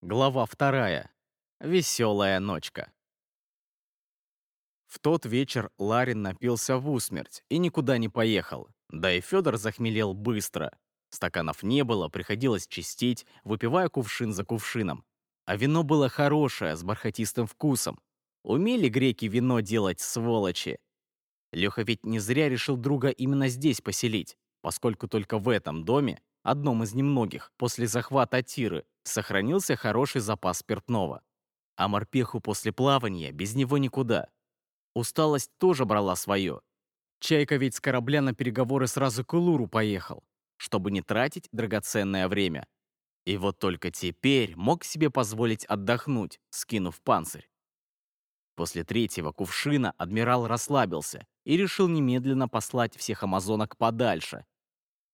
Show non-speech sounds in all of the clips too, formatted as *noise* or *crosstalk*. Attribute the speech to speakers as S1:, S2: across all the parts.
S1: Глава вторая. Веселая ночка. В тот вечер Ларин напился в усмерть и никуда не поехал. Да и Федор захмелел быстро. Стаканов не было, приходилось чистить, выпивая кувшин за кувшином. А вино было хорошее, с бархатистым вкусом. Умели греки вино делать, сволочи. Леха ведь не зря решил друга именно здесь поселить, поскольку только в этом доме, одном из немногих, после захвата Тиры, сохранился хороший запас спиртного. А морпеху после плавания без него никуда. Усталость тоже брала свое. Чайка ведь с корабля на переговоры сразу к Улуру поехал, чтобы не тратить драгоценное время. И вот только теперь мог себе позволить отдохнуть, скинув панцирь. После третьего кувшина адмирал расслабился и решил немедленно послать всех амазонок подальше.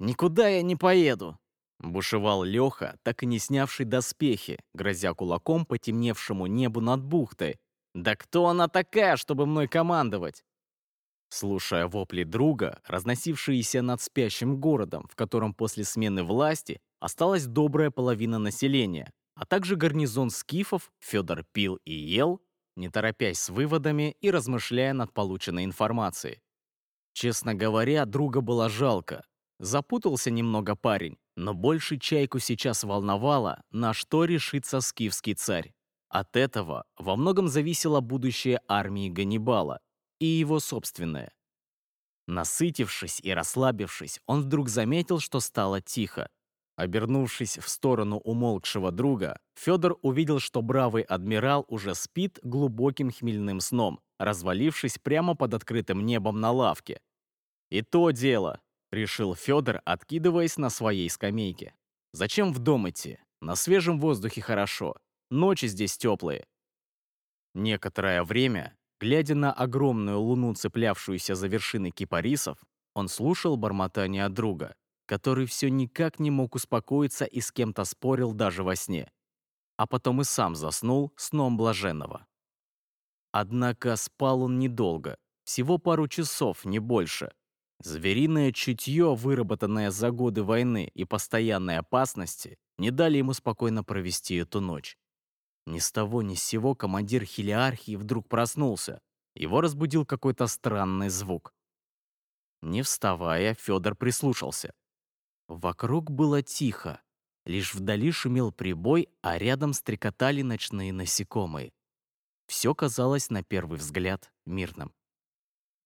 S1: «Никуда я не поеду!» Бушевал Леха, так и не снявший доспехи, грозя кулаком потемневшему небу над бухтой. «Да кто она такая, чтобы мной командовать?» Слушая вопли друга, разносившиеся над спящим городом, в котором после смены власти осталась добрая половина населения, а также гарнизон скифов, Федор пил и ел, не торопясь с выводами и размышляя над полученной информацией. Честно говоря, друга было жалко. Запутался немного парень, но больше Чайку сейчас волновало, на что решится скифский царь. От этого во многом зависело будущее армии Ганнибала и его собственное. Насытившись и расслабившись, он вдруг заметил, что стало тихо. Обернувшись в сторону умолкшего друга, Федор увидел, что бравый адмирал уже спит глубоким хмельным сном, развалившись прямо под открытым небом на лавке. И то дело, решил Федор, откидываясь на своей скамейке. Зачем в дом идти? На свежем воздухе хорошо. Ночи здесь теплые. Некоторое время, глядя на огромную луну, цеплявшуюся за вершины кипарисов, он слушал бормотание друга, который все никак не мог успокоиться и с кем-то спорил даже во сне. А потом и сам заснул сном блаженного. Однако спал он недолго, всего пару часов, не больше — Звериное чутье, выработанное за годы войны и постоянной опасности, не дали ему спокойно провести эту ночь. Ни с того ни с сего командир хелиархии вдруг проснулся. Его разбудил какой-то странный звук. Не вставая, Федор прислушался. Вокруг было тихо. Лишь вдали шумел прибой, а рядом стрекотали ночные насекомые. Все казалось на первый взгляд мирным.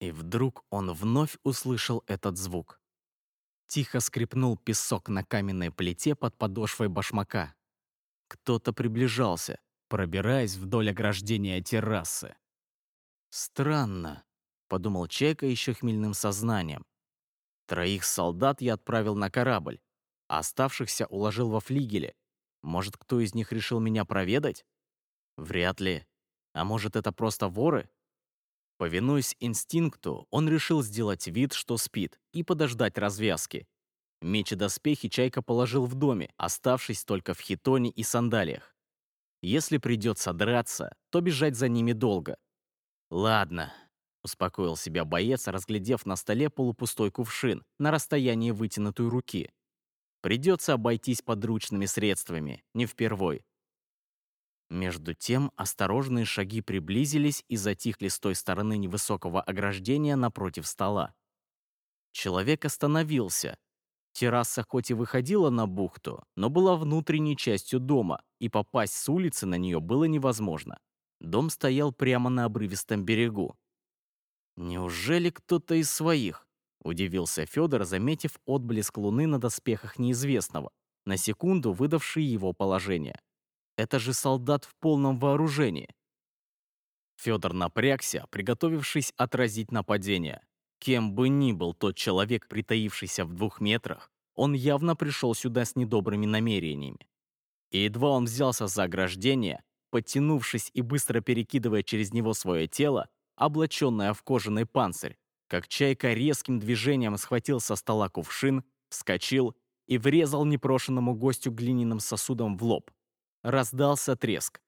S1: И вдруг он вновь услышал этот звук. Тихо скрипнул песок на каменной плите под подошвой башмака. Кто-то приближался, пробираясь вдоль ограждения террасы. «Странно», — подумал Чайка еще хмельным сознанием. «Троих солдат я отправил на корабль, а оставшихся уложил во флигеле. Может, кто из них решил меня проведать? Вряд ли. А может, это просто воры?» Повинуясь инстинкту, он решил сделать вид, что спит, и подождать развязки. Меч и доспехи Чайка положил в доме, оставшись только в хитоне и сандалиях. Если придется драться, то бежать за ними долго. «Ладно», — успокоил себя боец, разглядев на столе полупустой кувшин на расстоянии вытянутой руки. «Придется обойтись подручными средствами, не впервой. Между тем осторожные шаги приблизились и затихли с той стороны невысокого ограждения напротив стола. Человек остановился. Терраса хоть и выходила на бухту, но была внутренней частью дома, и попасть с улицы на нее было невозможно. Дом стоял прямо на обрывистом берегу. «Неужели кто-то из своих?» — удивился Федор, заметив отблеск луны на доспехах неизвестного, на секунду выдавший его положение. Это же солдат в полном вооружении. Федор напрягся, приготовившись отразить нападение. Кем бы ни был тот человек, притаившийся в двух метрах, он явно пришел сюда с недобрыми намерениями. И едва он взялся за ограждение, подтянувшись и быстро перекидывая через него свое тело, облаченное в кожаный панцирь, как чайка резким движением схватил со стола кувшин, вскочил и врезал непрошенному гостю глиняным сосудом в лоб. Раздался треск.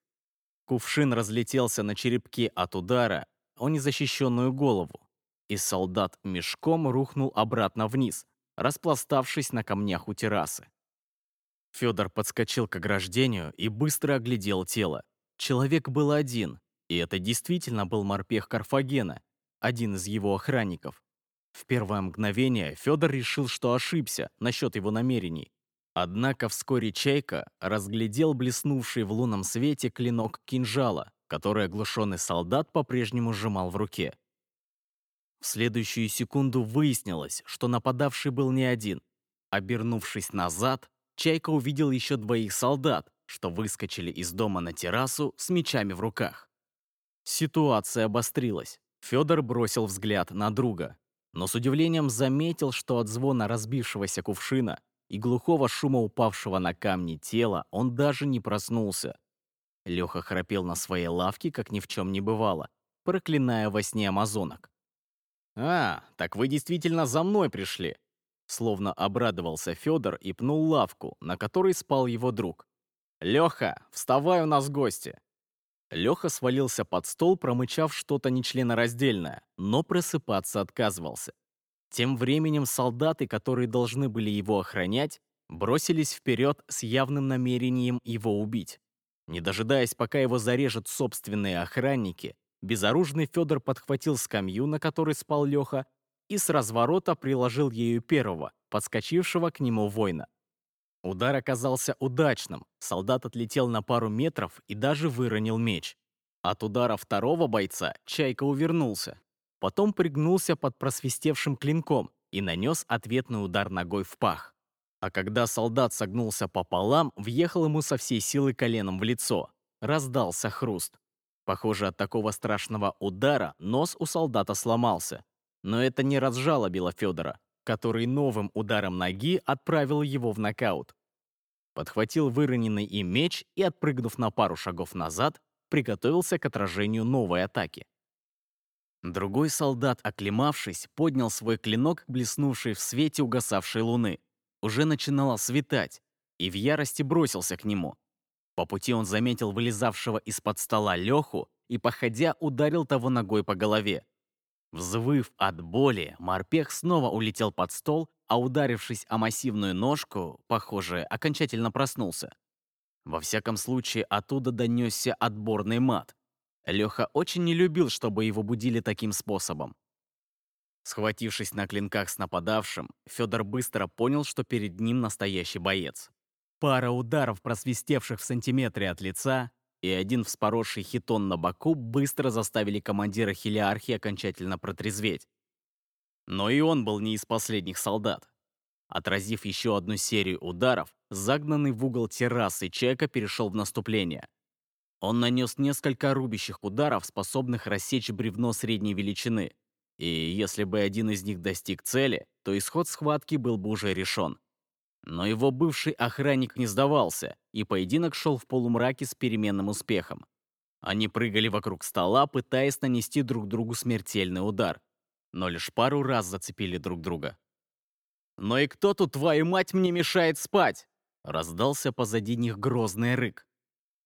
S1: Кувшин разлетелся на черепки от удара о незащищенную голову, и солдат мешком рухнул обратно вниз, распластавшись на камнях у террасы. Федор подскочил к ограждению и быстро оглядел тело. Человек был один, и это действительно был морпех Карфагена, один из его охранников. В первое мгновение Федор решил, что ошибся насчет его намерений. Однако вскоре Чайка разглядел блеснувший в лунном свете клинок кинжала, который оглушенный солдат по-прежнему сжимал в руке. В следующую секунду выяснилось, что нападавший был не один. Обернувшись назад, Чайка увидел еще двоих солдат, что выскочили из дома на террасу с мечами в руках. Ситуация обострилась. Федор бросил взгляд на друга, но с удивлением заметил, что от звона разбившегося кувшина и глухого шума упавшего на камни тела он даже не проснулся. Леха храпел на своей лавке, как ни в чем не бывало, проклиная во сне амазонок. «А, так вы действительно за мной пришли!» Словно обрадовался Федор и пнул лавку, на которой спал его друг. «Леха, вставай, у нас гости!» Леха свалился под стол, промычав что-то нечленораздельное, но просыпаться отказывался. Тем временем солдаты, которые должны были его охранять, бросились вперед с явным намерением его убить. Не дожидаясь, пока его зарежут собственные охранники, безоружный Федор подхватил скамью, на которой спал Леха, и с разворота приложил ею первого, подскочившего к нему воина. Удар оказался удачным, солдат отлетел на пару метров и даже выронил меч. От удара второго бойца Чайка увернулся. Потом пригнулся под просвистевшим клинком и нанес ответный удар ногой в пах. А когда солдат согнулся пополам, въехал ему со всей силы коленом в лицо. Раздался хруст. Похоже, от такого страшного удара нос у солдата сломался. Но это не разжалобило Федора который новым ударом ноги отправил его в нокаут. Подхватил выроненный им меч и, отпрыгнув на пару шагов назад, приготовился к отражению новой атаки. Другой солдат, оклемавшись, поднял свой клинок, блеснувший в свете угасавшей луны. Уже начинало светать, и в ярости бросился к нему. По пути он заметил вылезавшего из-под стола Леху и, походя, ударил того ногой по голове. Взвыв от боли, морпех снова улетел под стол, а ударившись о массивную ножку, похоже, окончательно проснулся. Во всяком случае, оттуда донесся отборный мат. Леха очень не любил, чтобы его будили таким способом. Схватившись на клинках с нападавшим, Федор быстро понял, что перед ним настоящий боец. Пара ударов, просвистевших в сантиметре от лица, и один вспоросший хитон на боку быстро заставили командира хелиархии окончательно протрезветь. Но и он был не из последних солдат. Отразив еще одну серию ударов, загнанный в угол террасы Чека перешел в наступление. Он нанес несколько рубящих ударов, способных рассечь бревно средней величины. И если бы один из них достиг цели, то исход схватки был бы уже решен. Но его бывший охранник не сдавался, и поединок шел в полумраке с переменным успехом. Они прыгали вокруг стола, пытаясь нанести друг другу смертельный удар, но лишь пару раз зацепили друг друга. «Но и кто тут, твою мать, мне мешает спать?» Раздался позади них грозный рык.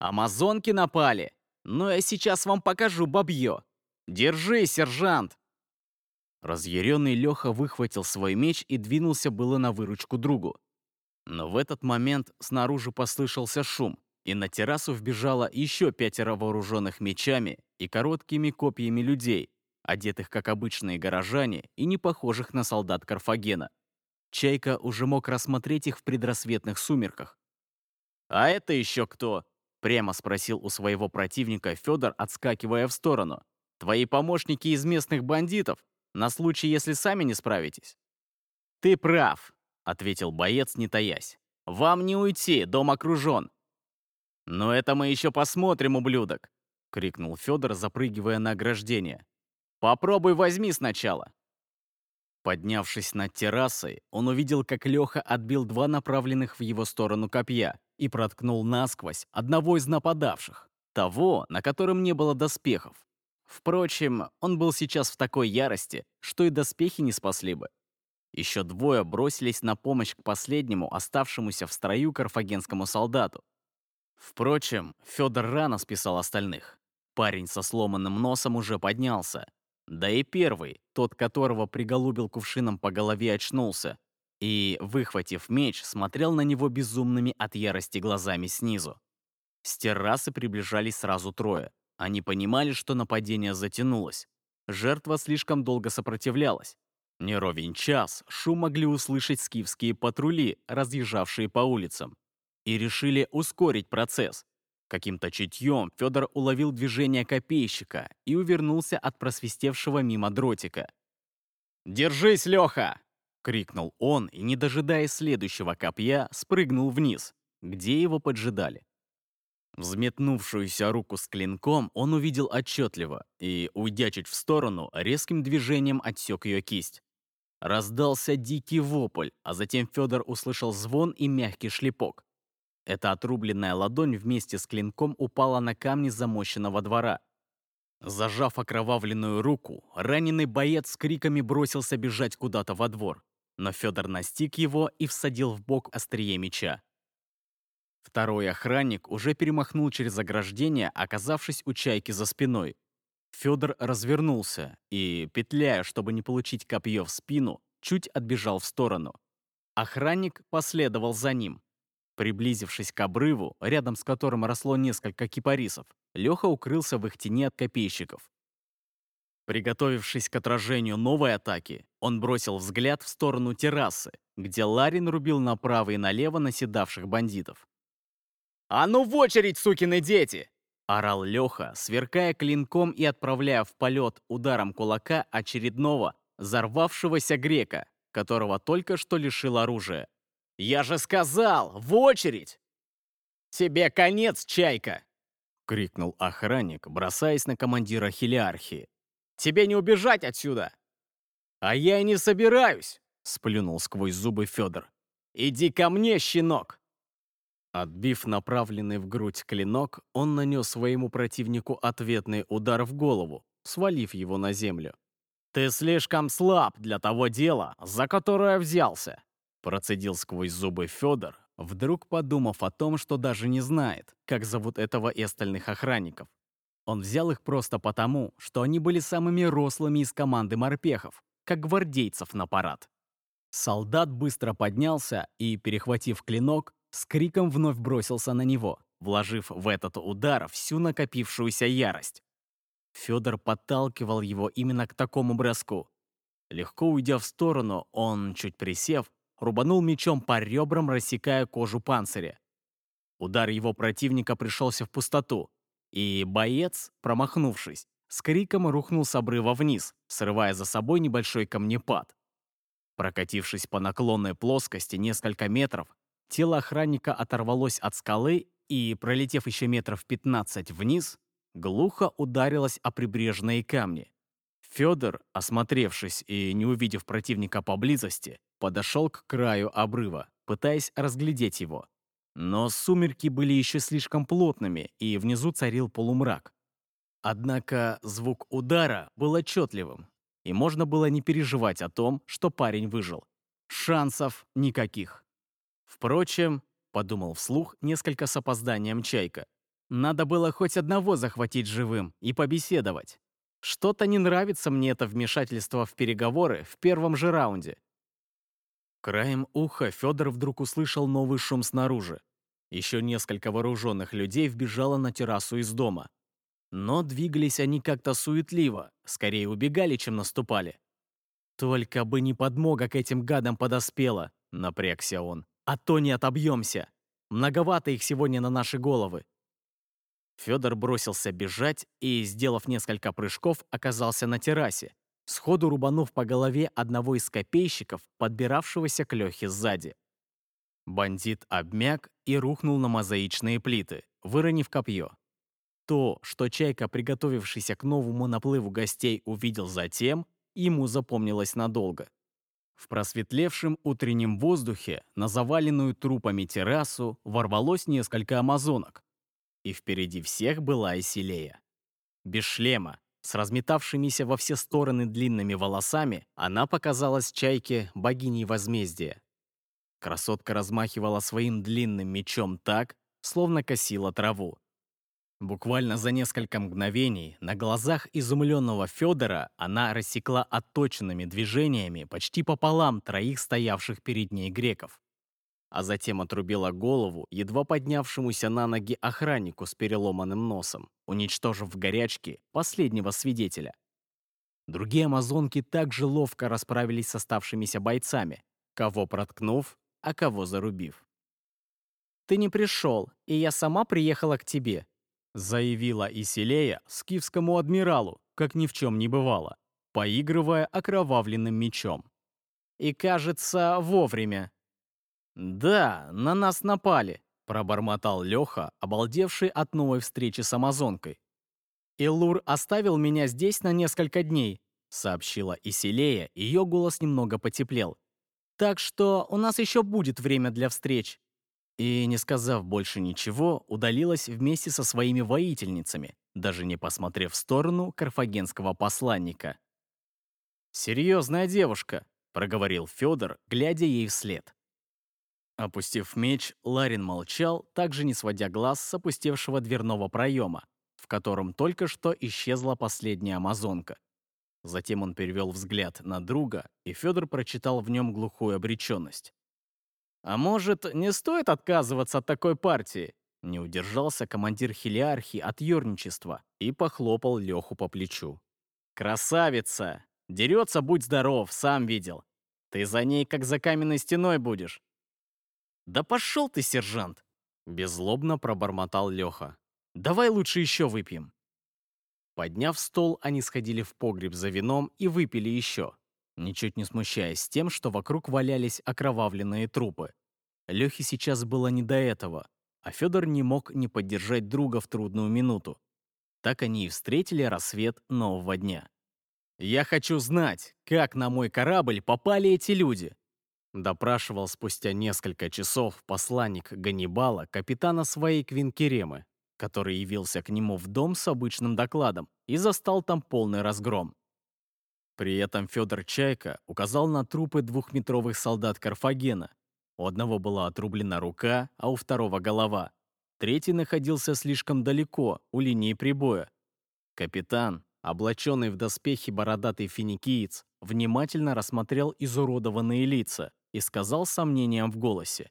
S1: «Амазонки напали! Но я сейчас вам покажу бабье! Держи, сержант!» Разъяренный Леха выхватил свой меч и двинулся было на выручку другу. Но в этот момент снаружи послышался шум, и на террасу вбежало еще пятеро вооруженных мечами и короткими копьями людей, одетых как обычные горожане и не похожих на солдат Карфагена. Чайка уже мог рассмотреть их в предрассветных сумерках. «А это еще кто?» — прямо спросил у своего противника Федор, отскакивая в сторону. «Твои помощники из местных бандитов? На случай, если сами не справитесь?» «Ты прав», — ответил боец, не таясь. «Вам не уйти, дом окружен». «Но это мы еще посмотрим, ублюдок!» — крикнул Федор, запрыгивая на ограждение. «Попробуй возьми сначала!» Поднявшись над террасой, он увидел, как Леха отбил два направленных в его сторону копья и проткнул насквозь одного из нападавших, того, на котором не было доспехов. Впрочем, он был сейчас в такой ярости, что и доспехи не спасли бы. Еще двое бросились на помощь к последнему, оставшемуся в строю карфагенскому солдату. Впрочем, Федор рано списал остальных. Парень со сломанным носом уже поднялся. Да и первый, тот, которого приголубил кувшином по голове, очнулся. И, выхватив меч, смотрел на него безумными от ярости глазами снизу. С террасы приближались сразу трое. Они понимали, что нападение затянулось. Жертва слишком долго сопротивлялась. Не ровен час шум могли услышать скифские патрули, разъезжавшие по улицам, и решили ускорить процесс. Каким-то чутьем Федор уловил движение копейщика и увернулся от просвистевшего мимо дротика. «Держись, Леха!» — крикнул он и, не дожидаясь следующего копья, спрыгнул вниз, где его поджидали. Взметнувшуюся руку с клинком он увидел отчетливо и, уйдя чуть в сторону, резким движением отсек ее кисть. Раздался дикий вопль, а затем Федор услышал звон и мягкий шлепок. Эта отрубленная ладонь вместе с клинком упала на камни замощенного двора. Зажав окровавленную руку, раненый боец с криками бросился бежать куда-то во двор. Но Федор настиг его и всадил в бок острие меча. Второй охранник уже перемахнул через ограждение, оказавшись у чайки за спиной. Федор развернулся и, петляя, чтобы не получить копье в спину, чуть отбежал в сторону. Охранник последовал за ним. Приблизившись к обрыву, рядом с которым росло несколько кипарисов, Леха укрылся в их тени от копейщиков. Приготовившись к отражению новой атаки, он бросил взгляд в сторону террасы, где Ларин рубил направо и налево наседавших бандитов. «А ну в очередь, сукины дети!» — орал Леха, сверкая клинком и отправляя в полет ударом кулака очередного, взорвавшегося грека, которого только что лишил оружия. «Я же сказал, в очередь!» «Тебе конец, чайка!» — крикнул охранник, бросаясь на командира хелиархии. «Тебе не убежать отсюда!» «А я и не собираюсь!» — сплюнул сквозь зубы Федор. «Иди ко мне, щенок!» Отбив направленный в грудь клинок, он нанес своему противнику ответный удар в голову, свалив его на землю. «Ты слишком слаб для того дела, за которое взялся!» Процедил сквозь зубы Федор, вдруг подумав о том, что даже не знает, как зовут этого и остальных охранников. Он взял их просто потому, что они были самыми рослыми из команды морпехов, как гвардейцев на парад. Солдат быстро поднялся и, перехватив клинок, с криком вновь бросился на него, вложив в этот удар всю накопившуюся ярость. Федор подталкивал его именно к такому броску. Легко уйдя в сторону, он, чуть присев, рубанул мечом по ребрам, рассекая кожу панциря. Удар его противника пришелся в пустоту, и боец, промахнувшись, с криком рухнул с обрыва вниз, срывая за собой небольшой камнепад. Прокатившись по наклонной плоскости несколько метров, тело охранника оторвалось от скалы и, пролетев еще метров 15 вниз, глухо ударилось о прибрежные камни. Федор, осмотревшись и не увидев противника поблизости, подошел к краю обрыва, пытаясь разглядеть его. Но сумерки были еще слишком плотными, и внизу царил полумрак. Однако звук удара был отчетливым, и можно было не переживать о том, что парень выжил. Шансов никаких. Впрочем, подумал вслух несколько с опозданием Чайка, надо было хоть одного захватить живым и побеседовать. Что-то не нравится мне это вмешательство в переговоры в первом же раунде. Краем уха Федор вдруг услышал новый шум снаружи. Еще несколько вооруженных людей вбежало на террасу из дома. Но двигались они как-то суетливо, скорее убегали, чем наступали. «Только бы не подмога к этим гадам подоспела», — напрягся он. «А то не отобьемся. Многовато их сегодня на наши головы. Федор бросился бежать и, сделав несколько прыжков, оказался на террасе, сходу рубанув по голове одного из копейщиков, подбиравшегося к Лехе сзади. Бандит обмяк и рухнул на мозаичные плиты, выронив копье. То, что Чайка, приготовившийся к новому наплыву гостей, увидел затем, ему запомнилось надолго. В просветлевшем утреннем воздухе на заваленную трупами террасу ворвалось несколько амазонок, и впереди всех была Исилея. Без шлема, с разметавшимися во все стороны длинными волосами, она показалась чайке богиней возмездия. Красотка размахивала своим длинным мечом так, словно косила траву. Буквально за несколько мгновений на глазах изумленного Федора она рассекла отточенными движениями почти пополам троих стоявших перед ней греков. А затем отрубила голову едва поднявшемуся на ноги охраннику с переломанным носом, уничтожив в горячке последнего свидетеля. Другие амазонки также ловко расправились с оставшимися бойцами, кого проткнув, а кого зарубив. «Ты не пришел, и я сама приехала к тебе», заявила Исилея скифскому адмиралу, как ни в чем не бывало, поигрывая окровавленным мечом. «И, кажется, вовремя». «Да, на нас напали», — пробормотал Леха, обалдевший от новой встречи с амазонкой. «Илур оставил меня здесь на несколько дней», — сообщила Исилея, ее голос немного потеплел. «Так что у нас еще будет время для встреч». И, не сказав больше ничего, удалилась вместе со своими воительницами, даже не посмотрев в сторону карфагенского посланника. «Серьезная девушка», — проговорил Федор, глядя ей вслед. Опустив меч, Ларин молчал, также не сводя глаз с опустевшего дверного проема, в котором только что исчезла последняя амазонка. Затем он перевел взгляд на друга, и Федор прочитал в нем глухую обреченность. «А может, не стоит отказываться от такой партии?» Не удержался командир хелиархии от ерничества и похлопал Леху по плечу. «Красавица! Дерется, будь здоров, сам видел. Ты за ней как за каменной стеной будешь». «Да пошел ты, сержант!» Беззлобно пробормотал Леха. «Давай лучше еще выпьем». Подняв стол, они сходили в погреб за вином и выпили еще ничуть не смущаясь тем, что вокруг валялись окровавленные трупы. Лехе сейчас было не до этого, а Федор не мог не поддержать друга в трудную минуту. Так они и встретили рассвет нового дня. «Я хочу знать, как на мой корабль попали эти люди», допрашивал спустя несколько часов посланник Ганнибала капитана своей Квинкеремы, который явился к нему в дом с обычным докладом и застал там полный разгром. При этом Федор Чайка указал на трупы двухметровых солдат Карфагена. У одного была отрублена рука, а у второго голова. Третий находился слишком далеко, у линии прибоя. Капитан, облаченный в доспехи бородатый финикиец, внимательно рассмотрел изуродованные лица и сказал с сомнением в голосе.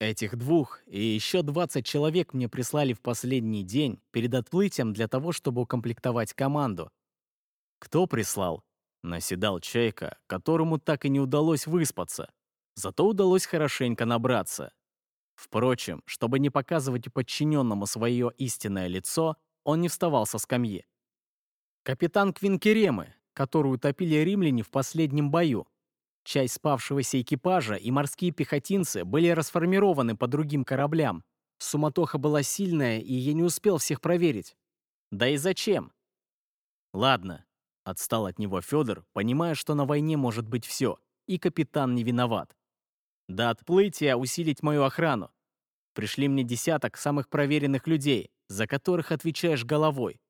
S1: Этих двух и еще 20 человек мне прислали в последний день перед отплытием для того, чтобы укомплектовать команду. Кто прислал? Наседал Чайка, которому так и не удалось выспаться. Зато удалось хорошенько набраться. Впрочем, чтобы не показывать подчиненному свое истинное лицо, он не вставал со скамьи. Капитан Квинкеремы, которую утопили римляне в последнем бою. Часть спавшегося экипажа и морские пехотинцы были расформированы по другим кораблям. Суматоха была сильная, и я не успел всех проверить. Да и зачем? Ладно, Отстал от него Федор, понимая, что на войне может быть все, и капитан не виноват. До отплытия усилить мою охрану. Пришли мне десяток самых проверенных людей, за которых отвечаешь головой.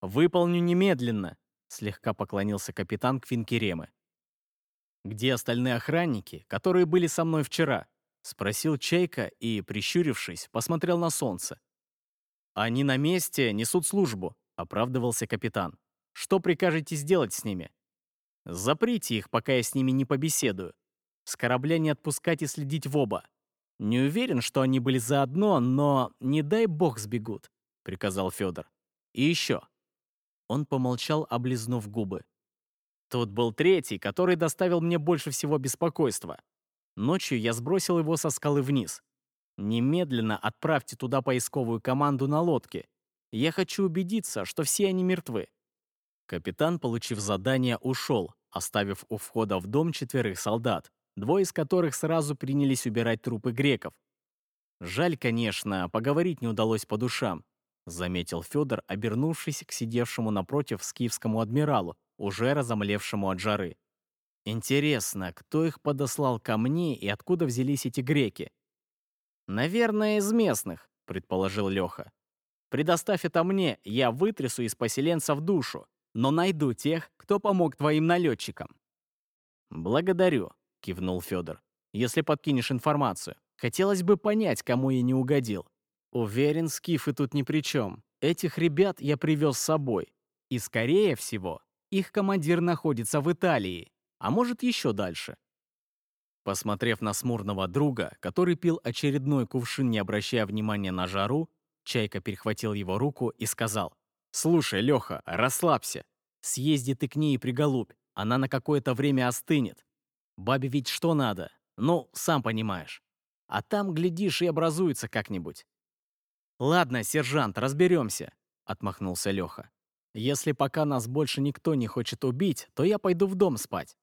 S1: «Выполню немедленно», — слегка поклонился капитан Квинкеремы. «Где остальные охранники, которые были со мной вчера?» — спросил Чайка и, прищурившись, посмотрел на солнце. «Они на месте, несут службу», — оправдывался капитан. Что прикажете сделать с ними? Заприте их, пока я с ними не побеседую. С корабля не отпускать и следить в оба. Не уверен, что они были заодно, но не дай бог сбегут, приказал Федор. И еще. Он помолчал, облизнув губы. Тут был третий, который доставил мне больше всего беспокойства. Ночью я сбросил его со скалы вниз. Немедленно отправьте туда поисковую команду на лодке. Я хочу убедиться, что все они мертвы. Капитан, получив задание, ушел, оставив у входа в дом четверых солдат, двое из которых сразу принялись убирать трупы греков. «Жаль, конечно, поговорить не удалось по душам», заметил Федор, обернувшись к сидевшему напротив скифскому адмиралу, уже разомлевшему от жары. «Интересно, кто их подослал ко мне и откуда взялись эти греки?» «Наверное, из местных», — предположил Леха. «Предоставь это мне, я вытрясу из поселенцев душу но найду тех, кто помог твоим налетчикам». «Благодарю», — кивнул Федор. «Если подкинешь информацию, хотелось бы понять, кому я не угодил. Уверен, скифы тут ни при чем. Этих ребят я привез с собой. И, скорее всего, их командир находится в Италии, а может, еще дальше. Посмотрев на смурного друга, который пил очередной кувшин, не обращая внимания на жару, Чайка перехватил его руку и сказал, «Слушай, Леха, расслабься. Съезди ты к ней и приголубь, она на какое-то время остынет. Бабе ведь что надо? Ну, сам понимаешь. А там, глядишь, и образуется как-нибудь. «Ладно, сержант, разберемся», — отмахнулся Леха. «Если пока нас больше никто не хочет убить, то я пойду в дом спать.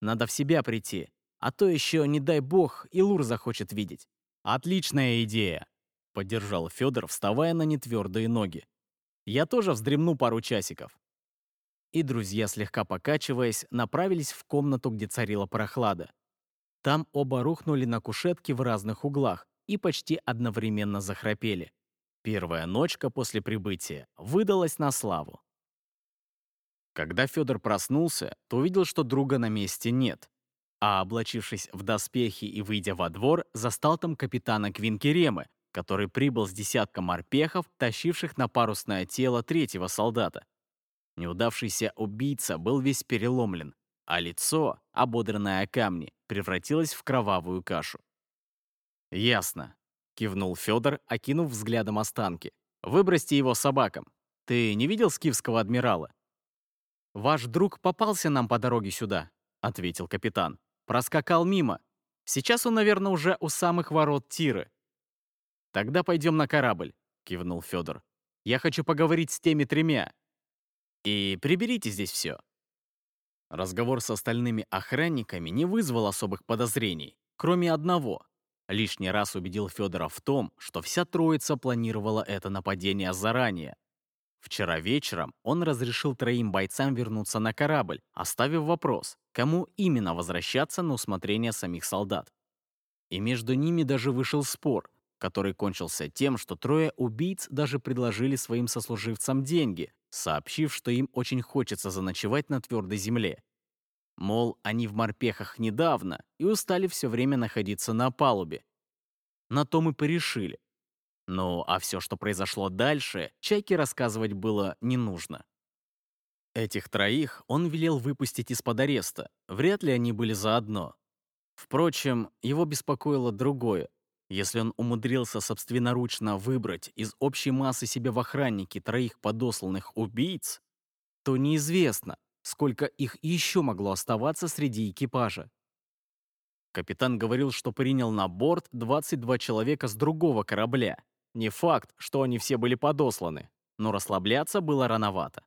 S1: Надо в себя прийти, а то еще, не дай бог, и Лур захочет видеть». «Отличная идея», — поддержал Федор, вставая на нетвердые ноги. «Я тоже вздремну пару часиков». И друзья, слегка покачиваясь, направились в комнату, где царила прохлада. Там оба рухнули на кушетке в разных углах и почти одновременно захрапели. Первая ночка после прибытия выдалась на славу. Когда Федор проснулся, то увидел, что друга на месте нет. А облачившись в доспехи и выйдя во двор, застал там капитана Квинкеремы, который прибыл с десятком морпехов, тащивших на парусное тело третьего солдата. Неудавшийся убийца был весь переломлен, а лицо, ободранное о камни, превратилось в кровавую кашу. «Ясно. Кивнул Федор, окинув взглядом останки. «Выбросьте его собакам. Ты не видел скифского адмирала?» «Ваш друг попался нам по дороге сюда», — ответил капитан. «Проскакал мимо. Сейчас он, наверное, уже у самых ворот Тиры». «Тогда пойдем на корабль», — кивнул Федор. «Я хочу поговорить с теми тремя. И приберите здесь все». Разговор с остальными охранниками не вызвал особых подозрений, кроме одного. Лишний раз убедил Федора в том, что вся троица планировала это нападение заранее. Вчера вечером он разрешил троим бойцам вернуться на корабль, оставив вопрос, кому именно возвращаться на усмотрение самих солдат. И между ними даже вышел спор, который кончился тем, что трое убийц даже предложили своим сослуживцам деньги, сообщив, что им очень хочется заночевать на твердой земле, Мол, они в морпехах недавно и устали все время находиться на палубе. На то мы порешили. Ну, а все, что произошло дальше, Чайке рассказывать было не нужно. Этих троих он велел выпустить из-под ареста. Вряд ли они были заодно. Впрочем, его беспокоило другое. Если он умудрился собственноручно выбрать из общей массы себе в охранники троих подосланных убийц, то неизвестно, сколько их еще могло оставаться среди экипажа. Капитан говорил, что принял на борт 22 человека с другого корабля. Не факт, что они все были подосланы, но расслабляться было рановато.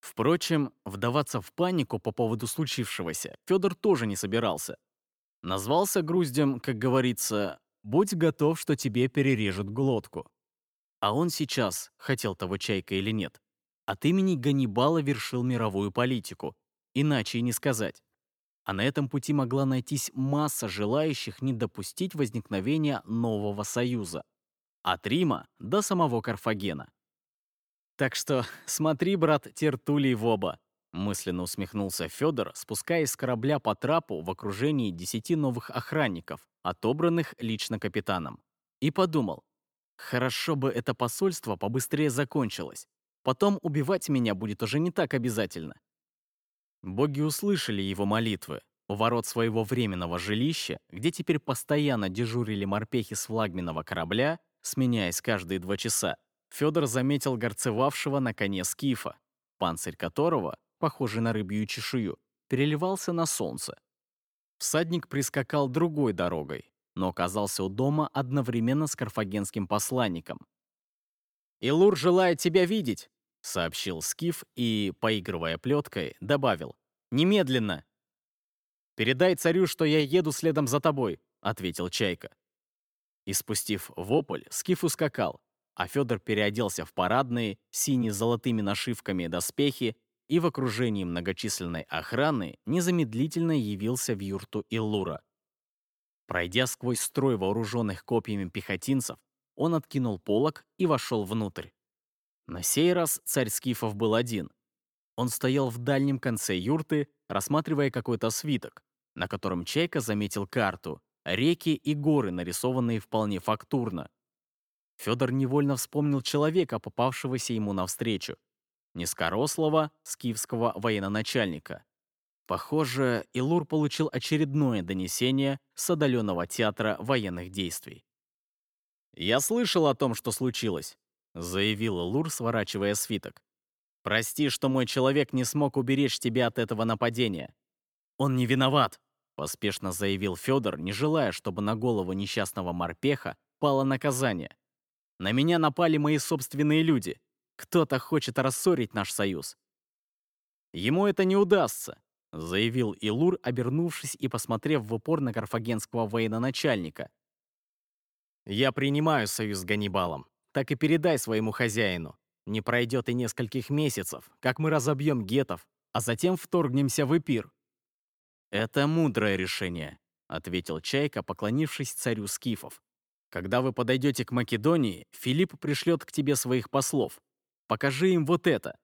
S1: Впрочем, вдаваться в панику по поводу случившегося Федор тоже не собирался. Назвался груздем, как говорится, «Будь готов, что тебе перережут глотку». А он сейчас, хотел того чайка или нет, от имени Ганнибала вершил мировую политику, иначе и не сказать. А на этом пути могла найтись масса желающих не допустить возникновения нового союза. От Рима до самого Карфагена. «Так что *laughs* смотри, брат, Тертулий в оба», — мысленно усмехнулся Федор, спускаясь с корабля по трапу в окружении десяти новых охранников, отобранных лично капитаном. И подумал, хорошо бы это посольство побыстрее закончилось. Потом убивать меня будет уже не так обязательно. Боги услышали его молитвы. У ворот своего временного жилища, где теперь постоянно дежурили морпехи с флагменного корабля, сменяясь каждые два часа, Федор заметил горцевавшего на коне скифа, панцирь которого, похожий на рыбью чешую, переливался на солнце. Всадник прискакал другой дорогой, но оказался у дома одновременно с карфагенским посланником. «Илур желает тебя видеть!» — сообщил Скиф и, поигрывая плеткой, добавил. «Немедленно!» «Передай царю, что я еду следом за тобой», — ответил Чайка. И спустив вопль, Скиф ускакал, а Федор переоделся в парадные, синие золотыми нашивками доспехи и в окружении многочисленной охраны незамедлительно явился в юрту Иллура. Пройдя сквозь строй вооруженных копьями пехотинцев, он откинул полог и вошел внутрь. На сей раз царь Скифов был один. Он стоял в дальнем конце юрты, рассматривая какой-то свиток, на котором Чайка заметил карту, реки и горы, нарисованные вполне фактурно. Федор невольно вспомнил человека, попавшегося ему навстречу. Низкорослого скифского военачальника. Похоже, Илур получил очередное донесение с отдаленного театра военных действий. «Я слышал о том, что случилось», — заявил Илур, сворачивая свиток. «Прости, что мой человек не смог уберечь тебя от этого нападения». «Он не виноват», — поспешно заявил Федор, не желая, чтобы на голову несчастного морпеха пало наказание. «На меня напали мои собственные люди. Кто-то хочет рассорить наш союз». «Ему это не удастся заявил Илур, обернувшись и посмотрев в упор на карфагенского военачальника. «Я принимаю союз с Ганнибалом. Так и передай своему хозяину. Не пройдет и нескольких месяцев, как мы разобьем гетов, а затем вторгнемся в Эпир». «Это мудрое решение», — ответил Чайка, поклонившись царю скифов. «Когда вы подойдете к Македонии, Филипп пришлет к тебе своих послов. Покажи им вот это».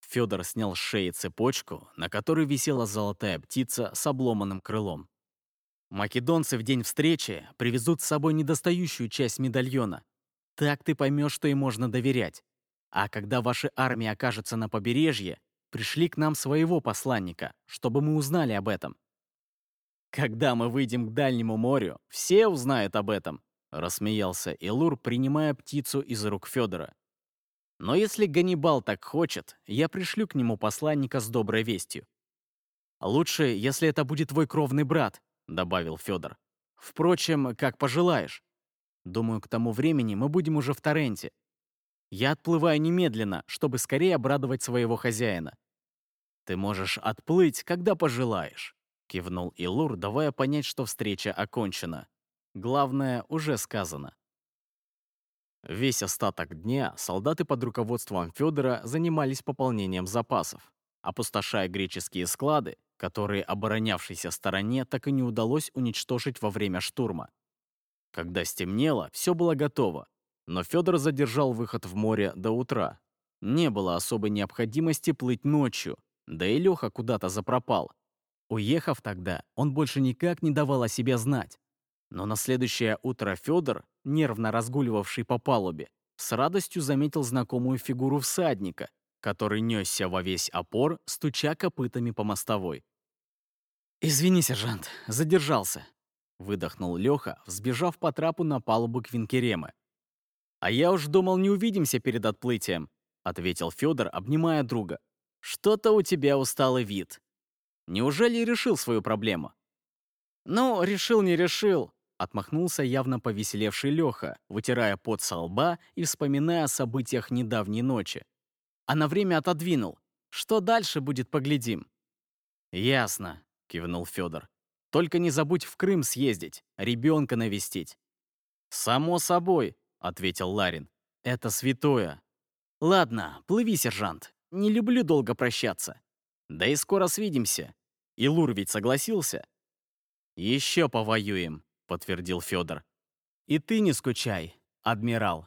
S1: Федор снял с шеи цепочку, на которой висела золотая птица с обломанным крылом. Македонцы в день встречи привезут с собой недостающую часть медальона. Так ты поймешь, что им можно доверять. А когда ваша армия окажется на побережье, пришли к нам своего посланника, чтобы мы узнали об этом. Когда мы выйдем к дальнему морю, все узнают об этом, рассмеялся Илур, принимая птицу из рук Федора. Но если Ганнибал так хочет, я пришлю к нему посланника с доброй вестью. «Лучше, если это будет твой кровный брат», — добавил Федор. «Впрочем, как пожелаешь. Думаю, к тому времени мы будем уже в Торренте. Я отплываю немедленно, чтобы скорее обрадовать своего хозяина». «Ты можешь отплыть, когда пожелаешь», — кивнул Илур, давая понять, что встреча окончена. Главное, уже сказано. Весь остаток дня солдаты под руководством Федора занимались пополнением запасов, опустошая греческие склады, которые оборонявшейся стороне так и не удалось уничтожить во время штурма. Когда стемнело, все было готово, но Федор задержал выход в море до утра. Не было особой необходимости плыть ночью, да и Леха куда-то запропал. Уехав тогда, он больше никак не давал о себе знать. Но на следующее утро Федор, нервно разгуливавший по палубе, с радостью заметил знакомую фигуру всадника, который несся во весь опор, стуча копытами по мостовой. «Извини, сержант, задержался», — выдохнул Леха, взбежав по трапу на палубу Квинкеремы. «А я уж думал, не увидимся перед отплытием», — ответил Федор, обнимая друга. «Что-то у тебя усталый вид. Неужели решил свою проблему?» «Ну, решил, не решил. Отмахнулся явно повеселевший Леха, вытирая пот со лба и вспоминая о событиях недавней ночи. А на время отодвинул. Что дальше будет, поглядим. «Ясно», — кивнул Федор. «Только не забудь в Крым съездить, ребенка навестить». «Само собой», — ответил Ларин. «Это святое». «Ладно, плыви, сержант. Не люблю долго прощаться. Да и скоро свидимся. И Лур ведь согласился?» «Еще повоюем», подтвердил Федор. «И ты не скучай, адмирал».